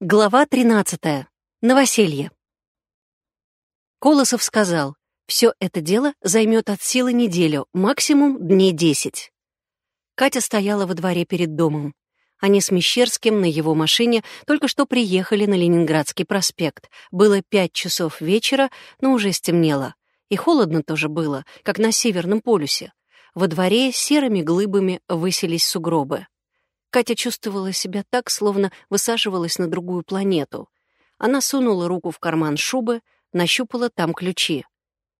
Глава 13. Новоселье. Колосов сказал, все это дело займет от силы неделю, максимум дней десять. Катя стояла во дворе перед домом. Они с Мещерским на его машине только что приехали на Ленинградский проспект. Было пять часов вечера, но уже стемнело. И холодно тоже было, как на Северном полюсе. Во дворе серыми глыбами высились сугробы. Катя чувствовала себя так, словно высаживалась на другую планету. Она сунула руку в карман шубы, нащупала там ключи.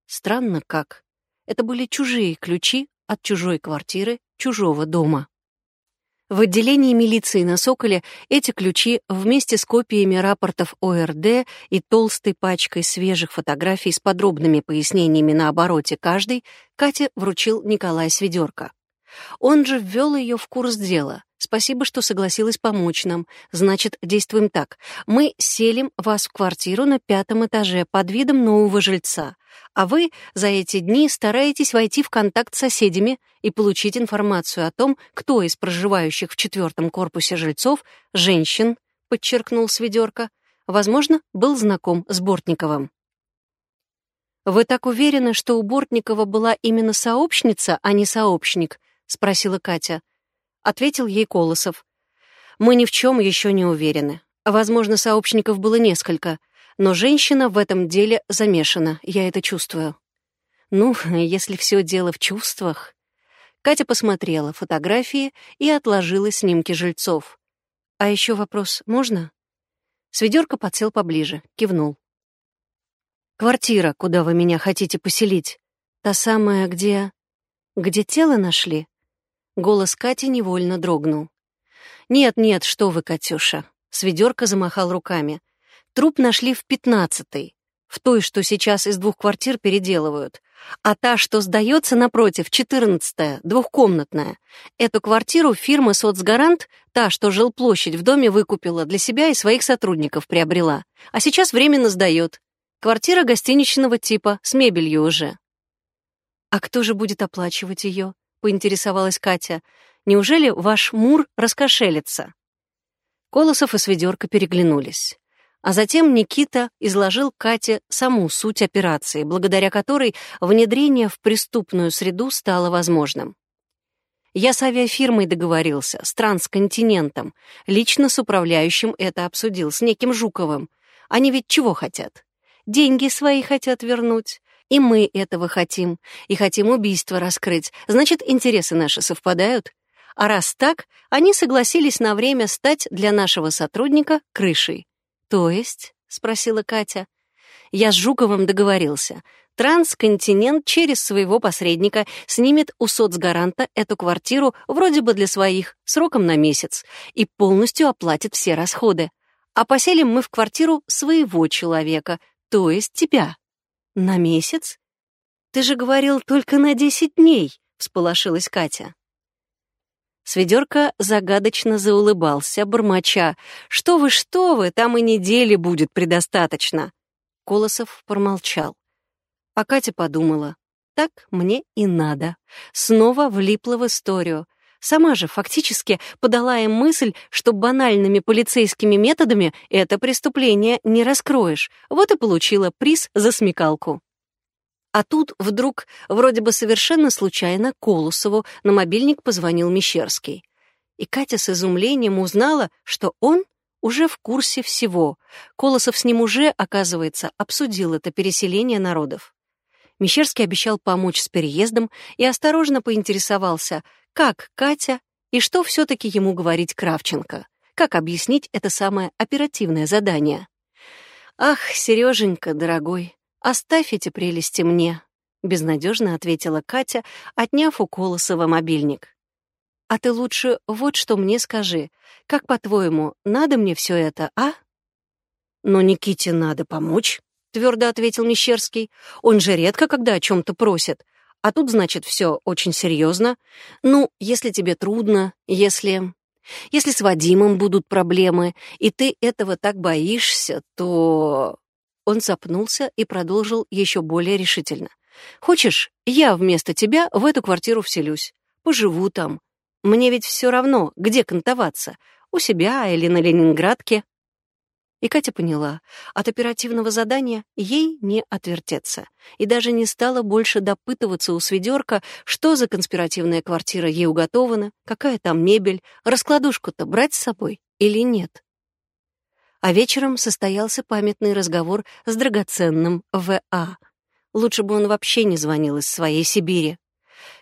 Странно как. Это были чужие ключи от чужой квартиры, чужого дома. В отделении милиции на «Соколе» эти ключи вместе с копиями рапортов ОРД и толстой пачкой свежих фотографий с подробными пояснениями на обороте каждой Кате вручил Николай Сведерко. Он же ввел ее в курс дела. Спасибо, что согласилась помочь нам. Значит, действуем так. Мы селим вас в квартиру на пятом этаже под видом нового жильца. А вы за эти дни стараетесь войти в контакт с соседями и получить информацию о том, кто из проживающих в четвертом корпусе жильцов, женщин, подчеркнул Сведерко, возможно, был знаком с Бортниковым. «Вы так уверены, что у Бортникова была именно сообщница, а не сообщник?» — спросила Катя ответил ей Колосов. Мы ни в чем еще не уверены. Возможно, сообщников было несколько, но женщина в этом деле замешана, я это чувствую. Ну, если все дело в чувствах. Катя посмотрела фотографии и отложила снимки жильцов. А еще вопрос можно? Сведерка подсел поближе, кивнул. «Квартира, куда вы меня хотите поселить, та самая, где... где тело нашли?» Голос Кати невольно дрогнул. «Нет, нет, что вы, Катюша!» Сведерка замахал руками. «Труп нашли в пятнадцатой, в той, что сейчас из двух квартир переделывают. А та, что сдается напротив, четырнадцатая, двухкомнатная. Эту квартиру фирма «Соцгарант», та, что жилплощадь в доме выкупила, для себя и своих сотрудников приобрела. А сейчас временно сдает. Квартира гостиничного типа, с мебелью уже. А кто же будет оплачивать ее? — поинтересовалась Катя. «Неужели ваш Мур раскошелится?» Колосов и Сведерка переглянулись. А затем Никита изложил Кате саму суть операции, благодаря которой внедрение в преступную среду стало возможным. Я с авиафирмой договорился, с трансконтинентом. Лично с управляющим это обсудил, с неким Жуковым. Они ведь чего хотят? Деньги свои хотят вернуть. И мы этого хотим, и хотим убийство раскрыть. Значит, интересы наши совпадают. А раз так, они согласились на время стать для нашего сотрудника крышей. То есть, спросила Катя. Я с Жуковым договорился. Трансконтинент через своего посредника снимет у соцгаранта эту квартиру вроде бы для своих, сроком на месяц, и полностью оплатит все расходы. А поселим мы в квартиру своего человека, то есть тебя. «На месяц? Ты же говорил только на десять дней», — всполошилась Катя. Сведерка загадочно заулыбался, бормоча. «Что вы, что вы, там и недели будет предостаточно!» Колосов промолчал. А Катя подумала. «Так мне и надо». Снова влипла в историю. Сама же фактически подала им мысль, что банальными полицейскими методами это преступление не раскроешь. Вот и получила приз за смекалку. А тут вдруг, вроде бы совершенно случайно, Колосову на мобильник позвонил Мещерский. И Катя с изумлением узнала, что он уже в курсе всего. Колосов с ним уже, оказывается, обсудил это переселение народов. Мещерский обещал помочь с переездом и осторожно поинтересовался, как Катя и что все-таки ему говорить Кравченко, как объяснить это самое оперативное задание. «Ах, Сереженька, дорогой, оставь эти прелести мне», — безнадежно ответила Катя, отняв у Колосова мобильник. «А ты лучше вот что мне скажи. Как, по-твоему, надо мне все это, а?» «Но Никите надо помочь», — твердо ответил Мещерский. «Он же редко когда о чем-то просит. А тут, значит, все очень серьезно. Ну, если тебе трудно, если... Если с Вадимом будут проблемы, и ты этого так боишься, то...» Он запнулся и продолжил еще более решительно. «Хочешь, я вместо тебя в эту квартиру вселюсь. Поживу там. Мне ведь все равно, где кантоваться. У себя или на Ленинградке. И Катя поняла, от оперативного задания ей не отвертеться, и даже не стала больше допытываться у сведерка, что за конспиративная квартира ей уготована, какая там мебель, раскладушку-то брать с собой или нет. А вечером состоялся памятный разговор с драгоценным В.А. Лучше бы он вообще не звонил из своей Сибири.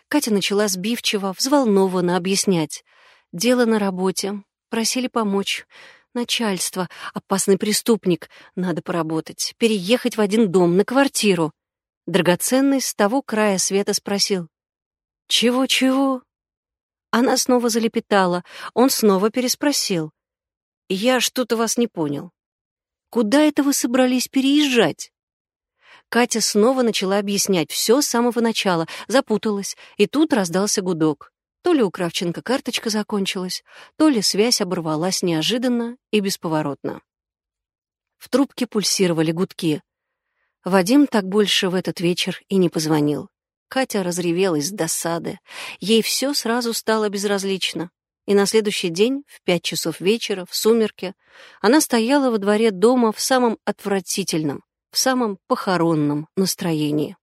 Катя начала сбивчиво, взволнованно объяснять. «Дело на работе. Просили помочь. Начальство. Опасный преступник. Надо поработать. Переехать в один дом, на квартиру». Драгоценный с того края света спросил. «Чего-чего?» Она снова залепетала. Он снова переспросил. «Я что-то вас не понял. Куда это вы собрались переезжать?» Катя снова начала объяснять все с самого начала, запуталась, и тут раздался гудок. То ли у Кравченко карточка закончилась, то ли связь оборвалась неожиданно и бесповоротно. В трубке пульсировали гудки. Вадим так больше в этот вечер и не позвонил. Катя разревелась с досады. Ей все сразу стало безразлично. И на следующий день, в пять часов вечера, в сумерке, она стояла во дворе дома в самом отвратительном, в самом похоронном настроении.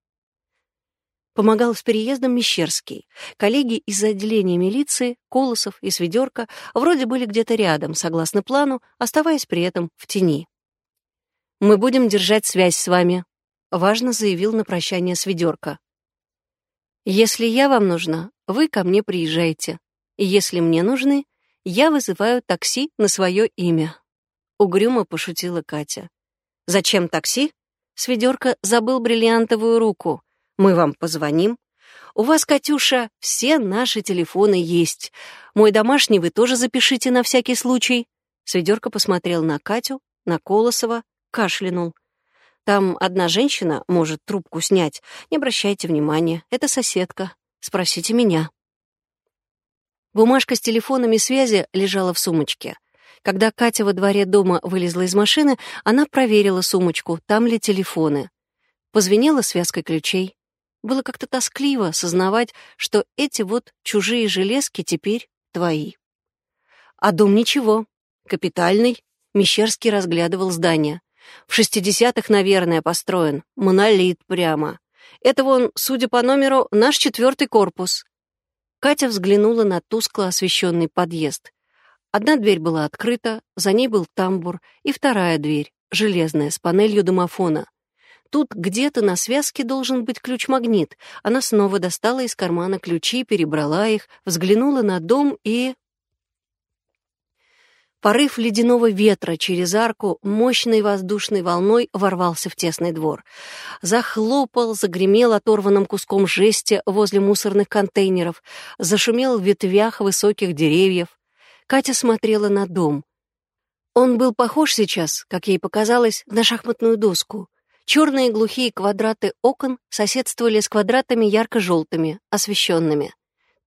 Помогал с переездом Мещерский. Коллеги из отделения милиции, Колосов и Сведерка вроде были где-то рядом, согласно плану, оставаясь при этом в тени. «Мы будем держать связь с вами», — важно заявил на прощание Сведерка. «Если я вам нужна, вы ко мне приезжаете. Если мне нужны, я вызываю такси на свое имя», — угрюмо пошутила Катя. «Зачем такси?» Сведерка забыл бриллиантовую руку. Мы вам позвоним. У вас, Катюша, все наши телефоны есть. Мой домашний вы тоже запишите на всякий случай. Сведерка посмотрел на Катю, на Колосова, кашлянул. Там одна женщина может трубку снять. Не обращайте внимания, это соседка. Спросите меня. Бумажка с телефонами связи лежала в сумочке. Когда Катя во дворе дома вылезла из машины, она проверила сумочку, там ли телефоны. Позвенела связкой ключей. Было как-то тоскливо сознавать, что эти вот чужие железки теперь твои. А дом ничего, капитальный. Мещерский разглядывал здание. В шестидесятых, наверное, построен. Монолит прямо. Это вон, судя по номеру, наш четвертый корпус. Катя взглянула на тускло освещенный подъезд. Одна дверь была открыта, за ней был тамбур, и вторая дверь, железная, с панелью домофона. Тут где-то на связке должен быть ключ-магнит. Она снова достала из кармана ключи, перебрала их, взглянула на дом и... Порыв ледяного ветра через арку мощной воздушной волной ворвался в тесный двор. Захлопал, загремел оторванным куском жести возле мусорных контейнеров, зашумел в ветвях высоких деревьев. Катя смотрела на дом. Он был похож сейчас, как ей показалось, на шахматную доску. Черные глухие квадраты окон соседствовали с квадратами ярко-желтыми, освещенными.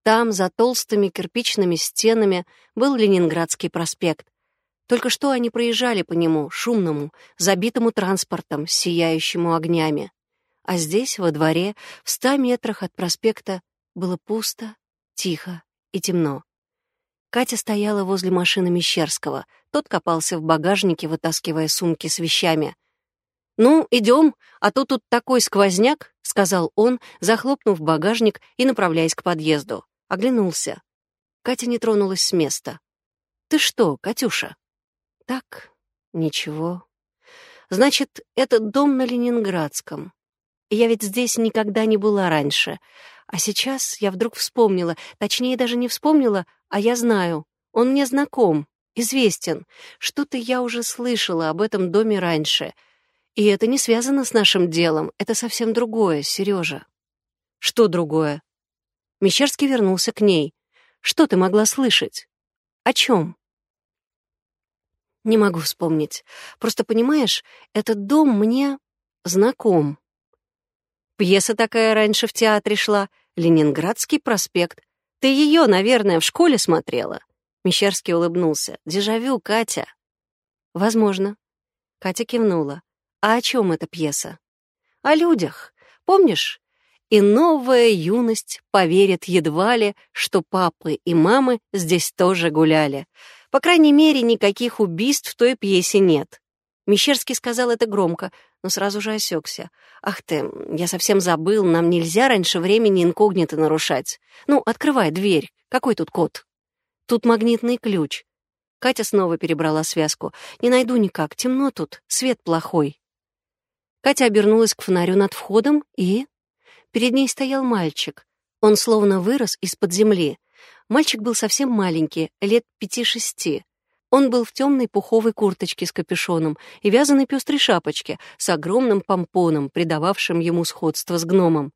Там, за толстыми кирпичными стенами, был Ленинградский проспект. Только что они проезжали по нему, шумному, забитому транспортом, сияющему огнями. А здесь, во дворе, в ста метрах от проспекта, было пусто, тихо и темно. Катя стояла возле машины Мещерского. Тот копался в багажнике, вытаскивая сумки с вещами. «Ну, идем, а то тут такой сквозняк», — сказал он, захлопнув багажник и направляясь к подъезду. Оглянулся. Катя не тронулась с места. «Ты что, Катюша?» «Так, ничего. Значит, этот дом на Ленинградском. Я ведь здесь никогда не была раньше. А сейчас я вдруг вспомнила, точнее даже не вспомнила, а я знаю. Он мне знаком, известен. Что-то я уже слышала об этом доме раньше. И это не связано с нашим делом, это совсем другое, Сережа. Что другое? Мещерский вернулся к ней. Что ты могла слышать? О чем? Не могу вспомнить. Просто понимаешь, этот дом мне знаком. Пьеса такая раньше в театре шла. Ленинградский проспект. Ты ее, наверное, в школе смотрела?» Мещерский улыбнулся. «Дежавю, Катя». «Возможно». Катя кивнула. «А о чем эта пьеса?» «О людях. Помнишь? И новая юность поверит едва ли, что папы и мамы здесь тоже гуляли. По крайней мере, никаких убийств в той пьесе нет. Мещерский сказал это громко, но сразу же осекся. «Ах ты, я совсем забыл, нам нельзя раньше времени инкогнито нарушать. Ну, открывай дверь. Какой тут код?» «Тут магнитный ключ». Катя снова перебрала связку. «Не найду никак, темно тут, свет плохой». Катя обернулась к фонарю над входом и... Перед ней стоял мальчик. Он словно вырос из-под земли. Мальчик был совсем маленький, лет пяти-шести. Он был в темной пуховой курточке с капюшоном и вязаной пестрой шапочке с огромным помпоном, придававшим ему сходство с гномом.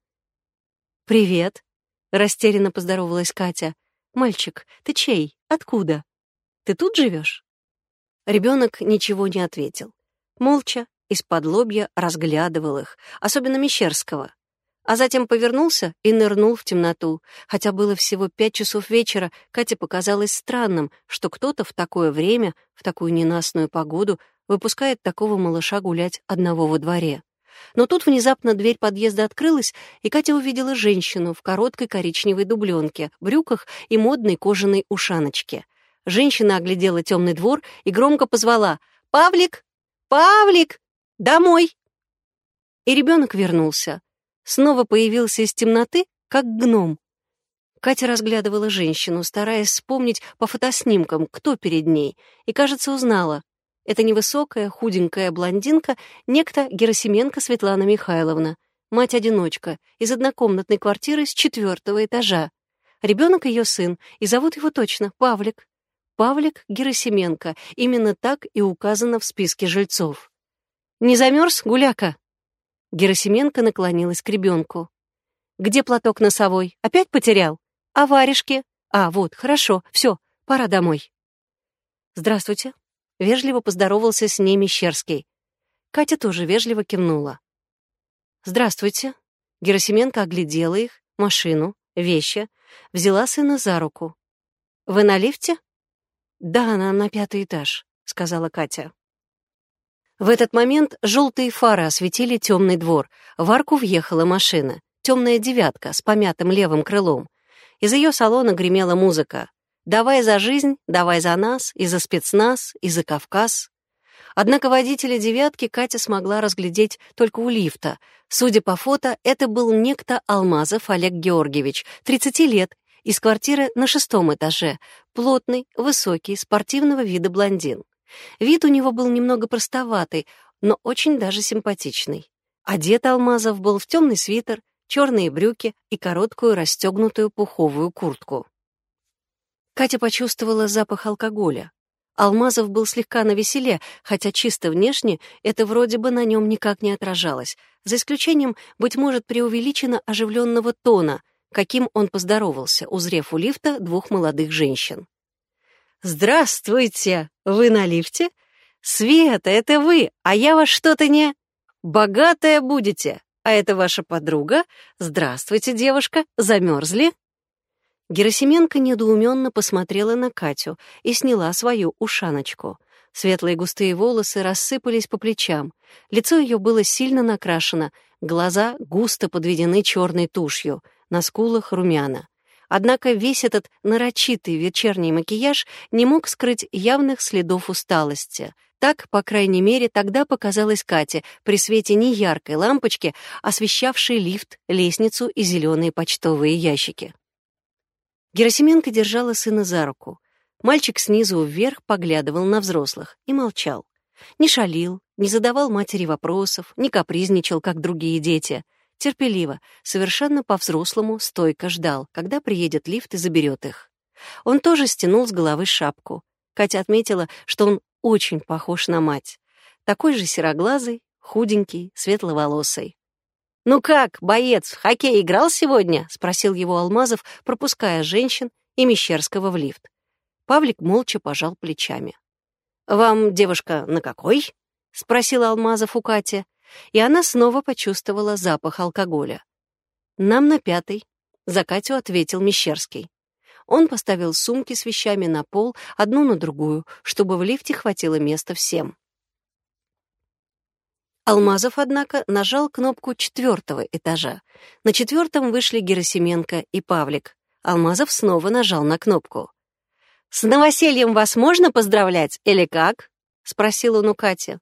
«Привет», — растерянно поздоровалась Катя. «Мальчик, ты чей? Откуда? Ты тут живешь?» Ребенок ничего не ответил. Молча, из-под лобья разглядывал их, особенно Мещерского а затем повернулся и нырнул в темноту. Хотя было всего пять часов вечера, Кате показалось странным, что кто-то в такое время, в такую ненастную погоду, выпускает такого малыша гулять одного во дворе. Но тут внезапно дверь подъезда открылась, и Катя увидела женщину в короткой коричневой дубленке, брюках и модной кожаной ушаночке. Женщина оглядела темный двор и громко позвала «Павлик! Павлик! Домой!» И ребенок вернулся снова появился из темноты, как гном. Катя разглядывала женщину, стараясь вспомнить по фотоснимкам, кто перед ней, и, кажется, узнала. Это невысокая, худенькая блондинка, некто Герасименко Светлана Михайловна, мать-одиночка, из однокомнатной квартиры с четвертого этажа. Ребенок ее сын, и зовут его точно Павлик. Павлик Герасименко, именно так и указано в списке жильцов. «Не замерз, гуляка?» Герасименко наклонилась к ребенку. «Где платок носовой? Опять потерял? А варежки? А, вот, хорошо, все, пора домой». «Здравствуйте», — вежливо поздоровался с ней Мещерский. Катя тоже вежливо кивнула. «Здравствуйте». Герасименко оглядела их, машину, вещи, взяла сына за руку. «Вы на лифте?» «Да, нам на пятый этаж», — сказала Катя. В этот момент желтые фары осветили темный двор. В арку въехала машина. Темная девятка с помятым левым крылом. Из ее салона гремела музыка. «Давай за жизнь, давай за нас, и за спецназ, и за Кавказ». Однако водителя «девятки» Катя смогла разглядеть только у лифта. Судя по фото, это был некто Алмазов Олег Георгиевич, 30 лет, из квартиры на шестом этаже, плотный, высокий, спортивного вида блондин. Вид у него был немного простоватый, но очень даже симпатичный. Одет Алмазов был в темный свитер, черные брюки и короткую расстегнутую пуховую куртку. Катя почувствовала запах алкоголя. Алмазов был слегка навеселе, хотя чисто внешне это вроде бы на нем никак не отражалось, за исключением, быть может, преувеличенно оживленного тона, каким он поздоровался, узрев у лифта двух молодых женщин. «Здравствуйте! Вы на лифте? Света, это вы, а я вас что-то не... Богатая будете, а это ваша подруга? Здравствуйте, девушка, замерзли?» Герасименко недоуменно посмотрела на Катю и сняла свою ушаночку. Светлые густые волосы рассыпались по плечам. Лицо ее было сильно накрашено, глаза густо подведены черной тушью, на скулах румяна. Однако весь этот нарочитый вечерний макияж не мог скрыть явных следов усталости. Так, по крайней мере, тогда показалось Кате при свете неяркой лампочки, освещавшей лифт, лестницу и зеленые почтовые ящики. Герасименко держала сына за руку. Мальчик снизу вверх поглядывал на взрослых и молчал. Не шалил, не задавал матери вопросов, не капризничал, как другие дети — терпеливо, совершенно по-взрослому, стойко ждал, когда приедет лифт и заберет их. Он тоже стянул с головы шапку. Катя отметила, что он очень похож на мать. Такой же сероглазый, худенький, светловолосый. «Ну как, боец, в хоккей играл сегодня?» — спросил его Алмазов, пропуская женщин и Мещерского в лифт. Павлик молча пожал плечами. «Вам, девушка, на какой?» — спросил Алмазов у Кати и она снова почувствовала запах алкоголя. «Нам на пятый», — за Катю ответил Мещерский. Он поставил сумки с вещами на пол, одну на другую, чтобы в лифте хватило места всем. Алмазов, однако, нажал кнопку четвертого этажа. На четвертом вышли Герасименко и Павлик. Алмазов снова нажал на кнопку. «С новосельем вас можно поздравлять, или как?» — спросил он у Кати.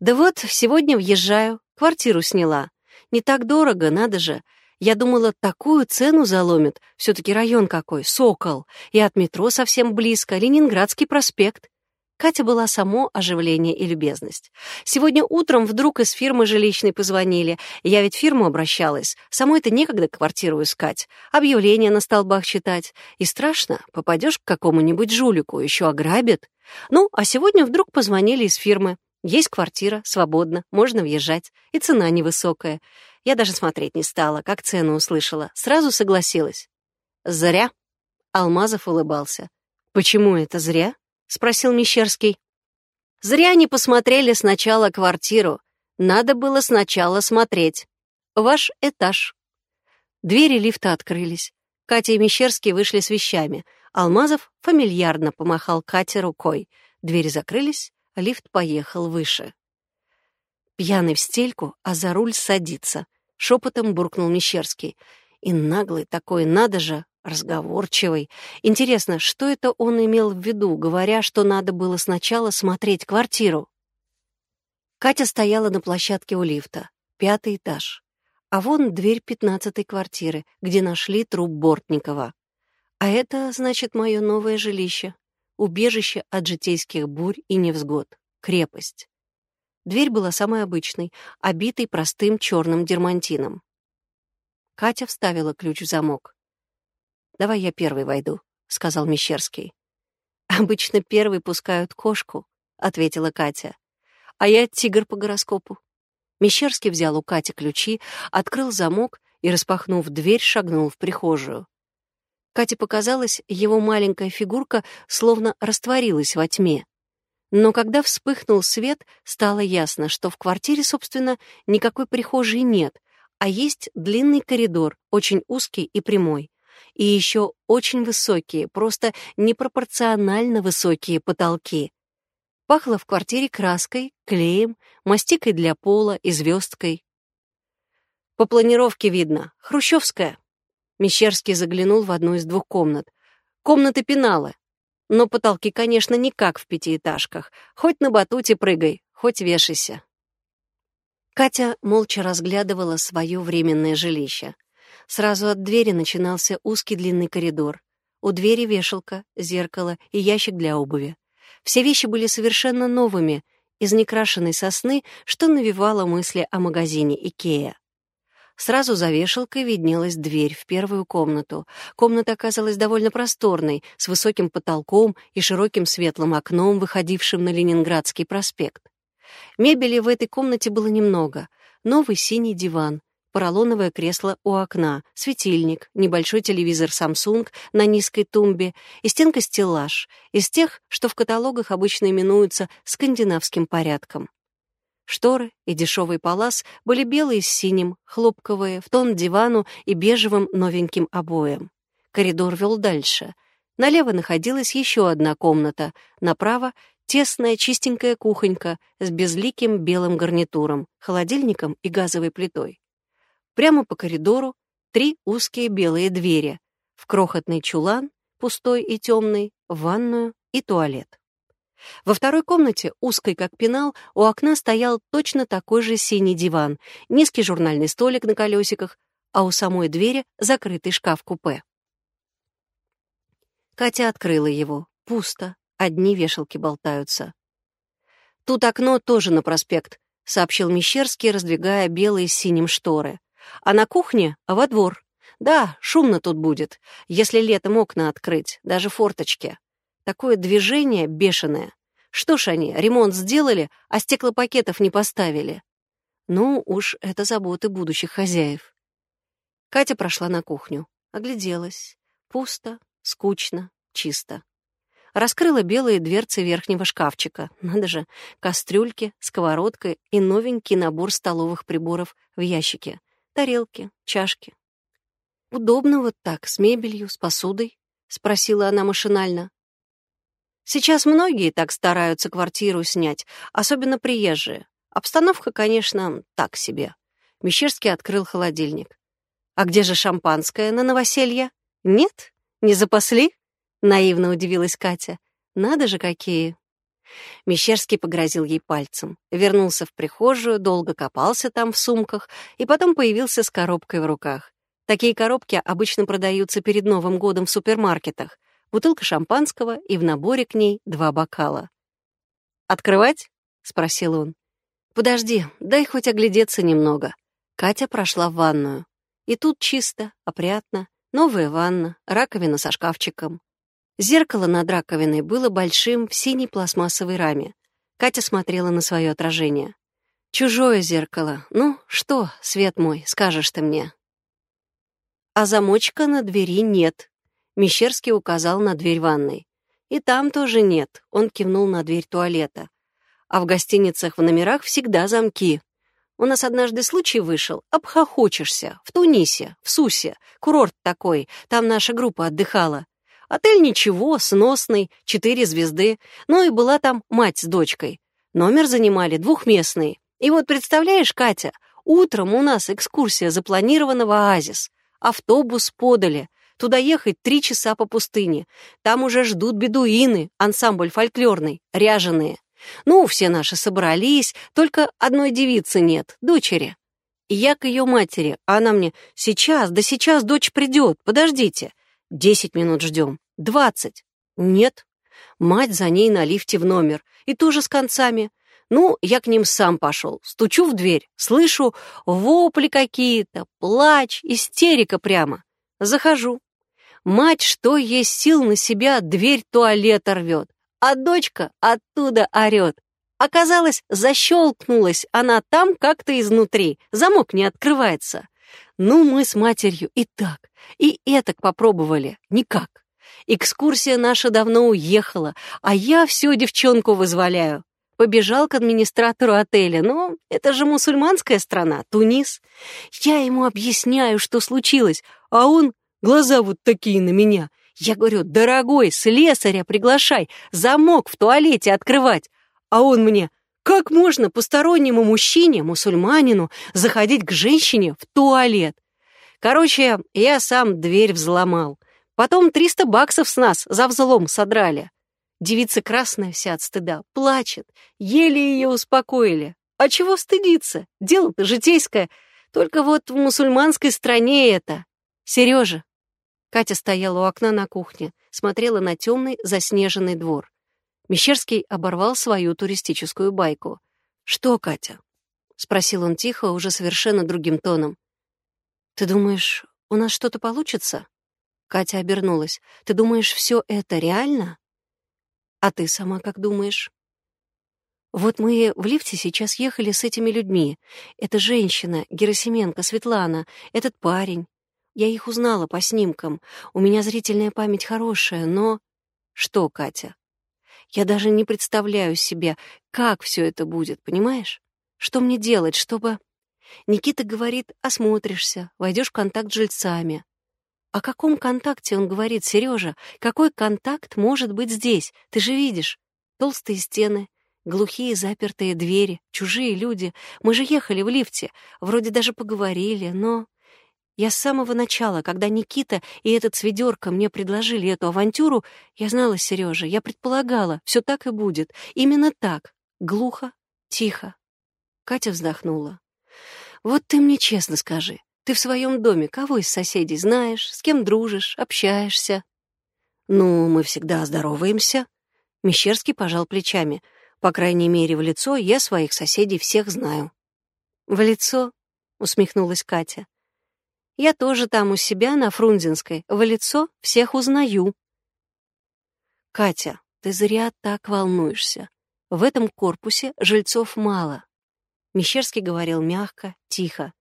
Да вот, сегодня въезжаю, квартиру сняла. Не так дорого, надо же. Я думала, такую цену заломит. Все-таки район какой, Сокол. И от метро совсем близко, Ленинградский проспект. Катя была само оживление и любезность. Сегодня утром вдруг из фирмы жилищной позвонили. Я ведь фирму обращалась. Самой это некогда квартиру искать, объявления на столбах читать. И страшно, попадешь к какому-нибудь жулику, еще ограбят. Ну, а сегодня вдруг позвонили из фирмы. Есть квартира, свободно, можно въезжать. И цена невысокая. Я даже смотреть не стала, как цену услышала. Сразу согласилась. Зря. Алмазов улыбался. Почему это зря? — спросил Мещерский. «Зря не посмотрели сначала квартиру. Надо было сначала смотреть. Ваш этаж». Двери лифта открылись. Катя и Мещерский вышли с вещами. Алмазов фамильярно помахал Кате рукой. Двери закрылись, лифт поехал выше. Пьяный в стельку, а за руль садится. Шепотом буркнул Мещерский. И наглый такой, надо же, разговорчивый. Интересно, что это он имел в виду, говоря, что надо было сначала смотреть квартиру? Катя стояла на площадке у лифта, пятый этаж. А вон дверь пятнадцатой квартиры, где нашли труп Бортникова. А это, значит, мое новое жилище. Убежище от житейских бурь и невзгод. Крепость. Дверь была самой обычной, обитой простым черным дермантином. Катя вставила ключ в замок. «Давай я первый войду», — сказал Мещерский. «Обычно первый пускают кошку», — ответила Катя. «А я тигр по гороскопу». Мещерский взял у Кати ключи, открыл замок и, распахнув дверь, шагнул в прихожую. Кате показалось, его маленькая фигурка словно растворилась во тьме. Но когда вспыхнул свет, стало ясно, что в квартире, собственно, никакой прихожей нет, а есть длинный коридор, очень узкий и прямой и еще очень высокие, просто непропорционально высокие потолки. Пахло в квартире краской, клеем, мастикой для пола и звездкой. По планировке видно, хрущевская. Мещерский заглянул в одну из двух комнат. Комнаты пенала. Но потолки, конечно, не как в пятиэтажках. Хоть на батуте прыгай, хоть вешайся. Катя молча разглядывала свое временное жилище. Сразу от двери начинался узкий длинный коридор. У двери вешалка, зеркало и ящик для обуви. Все вещи были совершенно новыми, из некрашенной сосны, что навевало мысли о магазине Икея. Сразу за вешалкой виднелась дверь в первую комнату. Комната оказалась довольно просторной, с высоким потолком и широким светлым окном, выходившим на Ленинградский проспект. Мебели в этой комнате было немного. Новый синий диван, поролоновое кресло у окна, светильник, небольшой телевизор Samsung на низкой тумбе и стенка-стеллаж, из тех, что в каталогах обычно именуются скандинавским порядком. Шторы и дешевый палас были белые с синим, хлопковые, в тон дивану и бежевым новеньким обоям. Коридор вел дальше. Налево находилась еще одна комната, направо — тесная чистенькая кухонька с безликим белым гарнитуром, холодильником и газовой плитой. Прямо по коридору три узкие белые двери. В крохотный чулан, пустой и темный, в ванную и туалет. Во второй комнате, узкой как пенал, у окна стоял точно такой же синий диван, низкий журнальный столик на колесиках, а у самой двери закрытый шкаф-купе. Катя открыла его. Пусто. Одни вешалки болтаются. «Тут окно тоже на проспект», — сообщил Мещерский, раздвигая белые с синим шторы. А на кухне — во двор. Да, шумно тут будет, если летом окна открыть, даже форточки. Такое движение бешеное. Что ж они, ремонт сделали, а стеклопакетов не поставили? Ну уж это заботы будущих хозяев. Катя прошла на кухню, огляделась. Пусто, скучно, чисто. Раскрыла белые дверцы верхнего шкафчика. Надо же, кастрюльки, сковородка и новенький набор столовых приборов в ящике тарелки, чашки. «Удобно вот так, с мебелью, с посудой?» — спросила она машинально. «Сейчас многие так стараются квартиру снять, особенно приезжие. Обстановка, конечно, так себе». Мещерский открыл холодильник. «А где же шампанское на новоселье? Нет? Не запасли?» — наивно удивилась Катя. «Надо же какие!» Мещерский погрозил ей пальцем, вернулся в прихожую, долго копался там в сумках и потом появился с коробкой в руках. Такие коробки обычно продаются перед Новым годом в супермаркетах. Бутылка шампанского и в наборе к ней два бокала. «Открывать?» — спросил он. «Подожди, дай хоть оглядеться немного». Катя прошла в ванную. И тут чисто, опрятно, новая ванна, раковина со шкафчиком. Зеркало над раковиной было большим в синей пластмассовой раме. Катя смотрела на свое отражение. «Чужое зеркало. Ну, что, свет мой, скажешь ты мне?» А замочка на двери нет. Мещерский указал на дверь ванной. И там тоже нет, он кивнул на дверь туалета. А в гостиницах в номерах всегда замки. У нас однажды случай вышел, обхохочешься, в Тунисе, в Сусе, курорт такой, там наша группа отдыхала. Отель ничего, сносный, четыре звезды. Ну и была там мать с дочкой. Номер занимали двухместный. И вот представляешь, Катя, утром у нас экскурсия запланирована в оазис. Автобус подали. Туда ехать три часа по пустыне. Там уже ждут бедуины, ансамбль фольклорный, ряженые. Ну, все наши собрались, только одной девицы нет, дочери. И я к ее матери, а она мне, сейчас, да сейчас дочь придет, подождите. Десять минут ждем. Двадцать. Нет. Мать за ней на лифте в номер. И тоже с концами. Ну, я к ним сам пошел. Стучу в дверь. Слышу вопли какие-то, плач, истерика прямо. Захожу. Мать, что есть сил на себя, дверь туалета рвет. А дочка оттуда орет. Оказалось, защелкнулась она там как-то изнутри. Замок не открывается. Ну, мы с матерью и так, и этак попробовали. Никак. Экскурсия наша давно уехала, а я всю девчонку вызволяю. Побежал к администратору отеля, но это же мусульманская страна, Тунис. Я ему объясняю, что случилось, а он глаза вот такие на меня. Я говорю, дорогой, слесаря приглашай, замок в туалете открывать. А он мне, как можно постороннему мужчине, мусульманину, заходить к женщине в туалет? Короче, я сам дверь взломал. Потом 300 баксов с нас за взлом содрали. Девица красная вся от стыда, плачет. Еле ее успокоили. А чего стыдиться? Дело-то житейское. Только вот в мусульманской стране это. Сережа. Катя стояла у окна на кухне, смотрела на темный заснеженный двор. Мещерский оборвал свою туристическую байку. «Что, Катя?» — спросил он тихо, уже совершенно другим тоном. «Ты думаешь, у нас что-то получится?» Катя обернулась. «Ты думаешь, все это реально?» «А ты сама как думаешь?» «Вот мы в лифте сейчас ехали с этими людьми. Это женщина, Герасименко, Светлана, этот парень. Я их узнала по снимкам. У меня зрительная память хорошая, но...» «Что, Катя?» «Я даже не представляю себе, как все это будет, понимаешь? Что мне делать, чтобы...» Никита говорит, осмотришься, войдешь в контакт с жильцами. О каком контакте он говорит, Сережа? Какой контакт может быть здесь? Ты же видишь. Толстые стены, глухие запертые двери, чужие люди. Мы же ехали в лифте, вроде даже поговорили, но... Я с самого начала, когда Никита и этот с ведерко мне предложили эту авантюру, я знала Сережа, я предполагала, все так и будет. Именно так. Глухо, тихо. Катя вздохнула. Вот ты мне честно скажи, ты в своем доме кого из соседей знаешь, с кем дружишь, общаешься? Ну, мы всегда здороваемся. Мещерский пожал плечами. По крайней мере, в лицо я своих соседей всех знаю. В лицо? Усмехнулась Катя. Я тоже там у себя на Фрунзенской. В лицо всех узнаю. Катя, ты зря так волнуешься. В этом корпусе жильцов мало. Мещерский говорил мягко, тихо.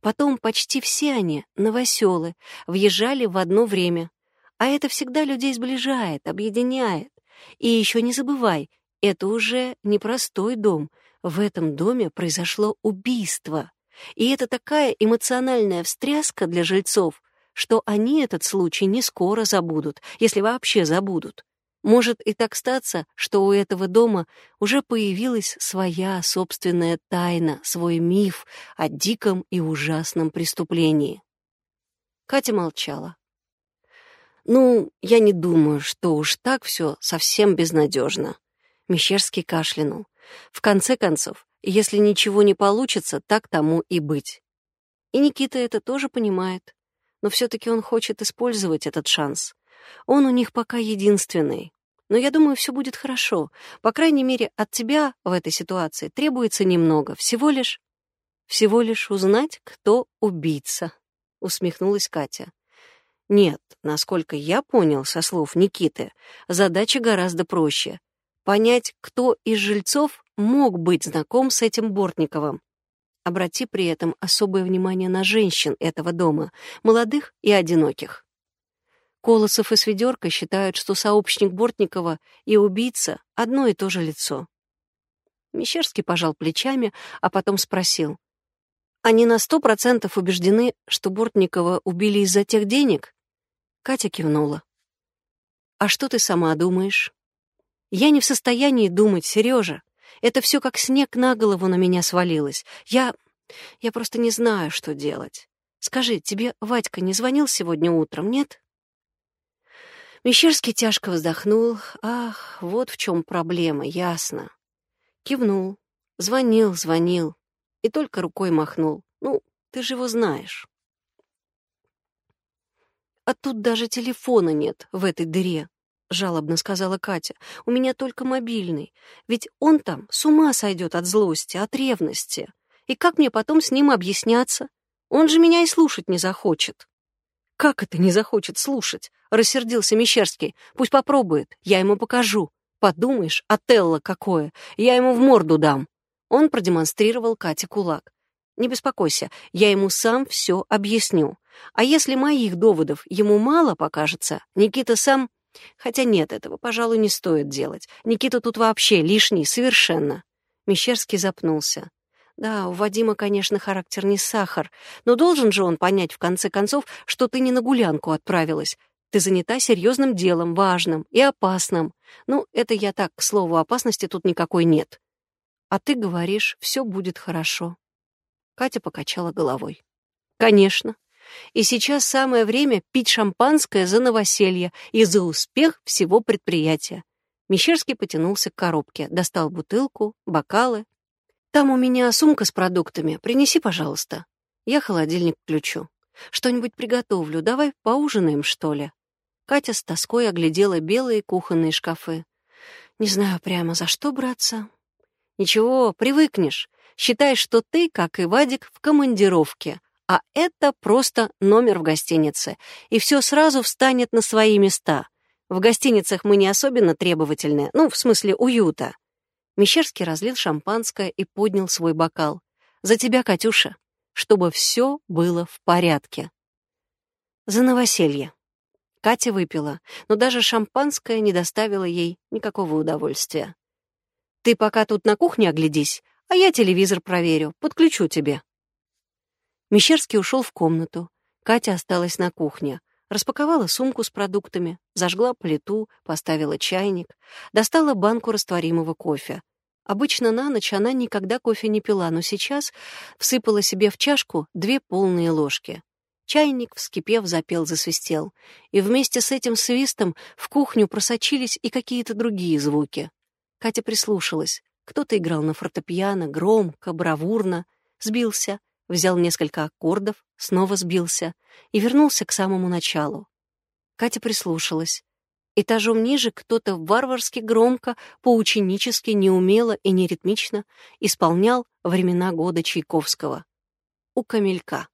Потом почти все они, новоселы, въезжали в одно время. А это всегда людей сближает, объединяет. И еще не забывай, это уже непростой дом. В этом доме произошло убийство. И это такая эмоциональная встряска для жильцов, что они этот случай не скоро забудут, если вообще забудут. Может и так статься, что у этого дома уже появилась своя собственная тайна, свой миф о диком и ужасном преступлении. Катя молчала. «Ну, я не думаю, что уж так все совсем безнадежно». Мещерский кашлянул. В конце концов, если ничего не получится, так тому и быть. И Никита это тоже понимает. Но все-таки он хочет использовать этот шанс. Он у них пока единственный. Но я думаю, все будет хорошо. По крайней мере, от тебя в этой ситуации требуется немного. Всего лишь... Всего лишь узнать, кто убийца. Усмехнулась Катя. Нет, насколько я понял со слов Никиты, задача гораздо проще. Понять, кто из жильцов мог быть знаком с этим Бортниковым. Обрати при этом особое внимание на женщин этого дома, молодых и одиноких. Колосов и Сведерка считают, что сообщник Бортникова и убийца — одно и то же лицо. Мещерский пожал плечами, а потом спросил. «Они на сто процентов убеждены, что Бортникова убили из-за тех денег?» Катя кивнула. «А что ты сама думаешь?» «Я не в состоянии думать, Сережа. Это все как снег на голову на меня свалилось. Я... я просто не знаю, что делать. Скажи, тебе Вадька не звонил сегодня утром, нет?» Мещерский тяжко вздохнул. Ах, вот в чем проблема, ясно. Кивнул. Звонил, звонил. И только рукой махнул. Ну, ты же его знаешь. А тут даже телефона нет в этой дыре, жалобно сказала Катя. У меня только мобильный. Ведь он там с ума сойдет от злости, от ревности. И как мне потом с ним объясняться? Он же меня и слушать не захочет. «Как это не захочет слушать?» — рассердился Мещерский. «Пусть попробует, я ему покажу. Подумаешь, Отелло какое, я ему в морду дам». Он продемонстрировал Кате кулак. «Не беспокойся, я ему сам все объясню. А если моих доводов ему мало покажется, Никита сам... Хотя нет, этого, пожалуй, не стоит делать. Никита тут вообще лишний, совершенно». Мещерский запнулся. Да, у Вадима, конечно, характер не сахар, но должен же он понять, в конце концов, что ты не на гулянку отправилась. Ты занята серьезным делом, важным и опасным. Ну, это я так, к слову, опасности тут никакой нет. А ты говоришь, все будет хорошо. Катя покачала головой. Конечно. И сейчас самое время пить шампанское за новоселье и за успех всего предприятия. Мещерский потянулся к коробке, достал бутылку, бокалы, «Там у меня сумка с продуктами. Принеси, пожалуйста. Я холодильник включу. Что-нибудь приготовлю. Давай поужинаем, что ли?» Катя с тоской оглядела белые кухонные шкафы. «Не знаю прямо, за что браться». «Ничего, привыкнешь. Считай, что ты, как и Вадик, в командировке, а это просто номер в гостинице, и все сразу встанет на свои места. В гостиницах мы не особенно требовательны, ну, в смысле уюта. Мещерский разлил шампанское и поднял свой бокал. «За тебя, Катюша, чтобы все было в порядке». «За новоселье». Катя выпила, но даже шампанское не доставило ей никакого удовольствия. «Ты пока тут на кухне оглядись, а я телевизор проверю, подключу тебе». Мещерский ушел в комнату. Катя осталась на кухне. Распаковала сумку с продуктами, зажгла плиту, поставила чайник, достала банку растворимого кофе. Обычно на ночь она никогда кофе не пила, но сейчас всыпала себе в чашку две полные ложки. Чайник, вскипев, запел, засвистел. И вместе с этим свистом в кухню просочились и какие-то другие звуки. Катя прислушалась. Кто-то играл на фортепиано, громко, бравурно, сбился, взял несколько аккордов, снова сбился и вернулся к самому началу. Катя прислушалась. Этажом ниже кто-то варварски громко, поученически, неумело и неритмично исполнял времена года Чайковского. У камелька.